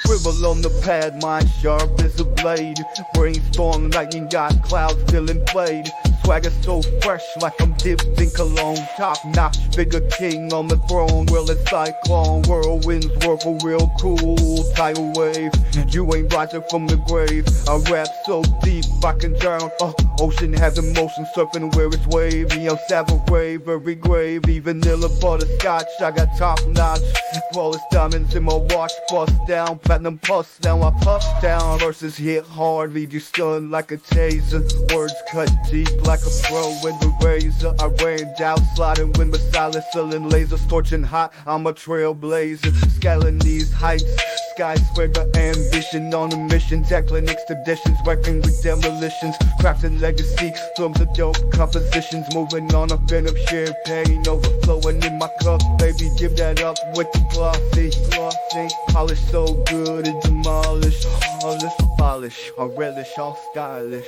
Scribble on the pad, mind sharp as a blade. Brainstorm, lightning got clouds still inflated. Swagger so fresh, like I'm dipped in cologne. Top notch, bigger king on the throne. Well, it's cyclone, whirlwinds for real cool. Tidal wave, you ain't rising from the grave. I rap so deep, I can drown. Uh, ocean has emotion surfing where it's wavy. I'm savage, very gravy. Vanilla butterscotch, I got top notch. Flawless diamonds in my watch, bust down. Platinum plus, now I puff down. Verses hit hard, leave you stunned like a taser. Words cut deep like a pro with the razor. I ran down, sliding when beside selling lasers, torching hot. I'm a trailblazer, scaling these heights. Skyscraper ambition on a mission. Tackling expeditions, working with demolitions. Crafting legacy, films of dope compositions. Moving on a fin of champagne, overflowing in my cup. Baby, give that up with the glossy, glossy. Polish so good it demolish. Polish, polish, I relish, all stylish.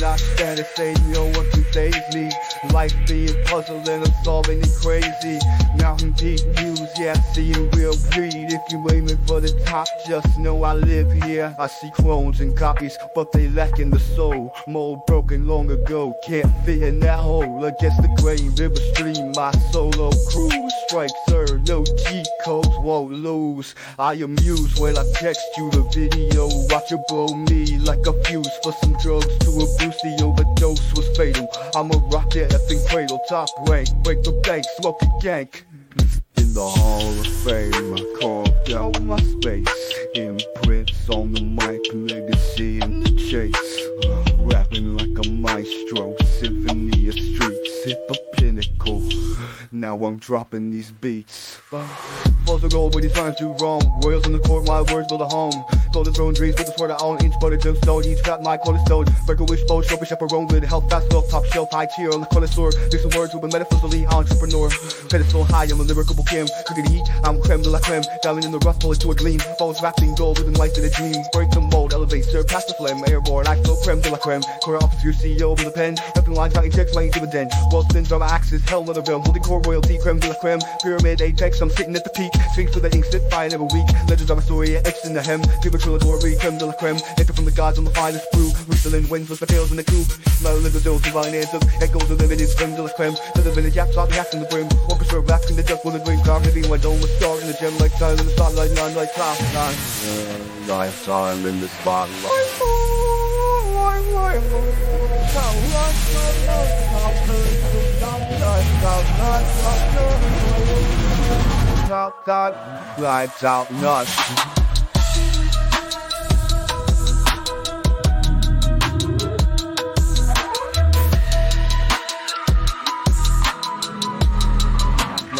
Status, say no one can save me. Life being puzzled and I'm solving it crazy. Mountain peak views, yeah, seeing real greed. If you aiming for the top, just know I live here. I see clones and copies, but they lacking the soul. Mold broken long ago, can't fit in that hole. Against the grain, river stream, my solo cruise. Strike, sir, no cheat codes, won't lose. I amuse when I text you the video. Watch it blow me like a fuse for some drugs to a The overdose was fatal. I'm a rocket effing cradle, top rank. Break the bank, smoke a gank. In the Hall of Fame, I carved out my space. Imprints on the mic, legacy in the chase. Rapping like a maestro, symphony of streets. The pinnacle. Now I'm dropping these beats. Falls to gold when these rhymes do wrong. Royals in the court, my words build a home. Blow the throne dreams with the sword I own. Inch butter gemstone, each trap my cornerstone. Break a wish bow, show chaperone with a health fast wealth, top shelf, high tier on the connoisseur. Mix some words with a metaphysically entrepreneur. Pedestal high, I'm a lyrical Kim. Cooking heat, I'm creme de la creme. Diamond in the rough, pull it to a gleam. Falls wrapping gold with life in a dream. Break the mold, elevate, surpass the flame. Airborne, I flow creme de la creme. Core office, your CEO with a pen. Nothing lines, counting checks, laying dividend. Well spins on my axis, hell the realm. Holding core royalty, creme de la creme. Pyramid apex, I'm sitting at the peak. Sphinx for the ink, sit fire never weak. Legends of my story, X in the hem. Give a trilatory, creme de la creme. Enter from the gods on the finest brew. Whistling winds with the tails in the coup. Smell of the dose, divine answers. Echoes of the creme de la creme. To the village, yaps, the act in the brim. Orchestra, racking the dust with a dream. Carving my dome with stars in the gem like time in the spotlight, nine like cloud nine. Lifetime in the spotlight. Top God, lights out nuts.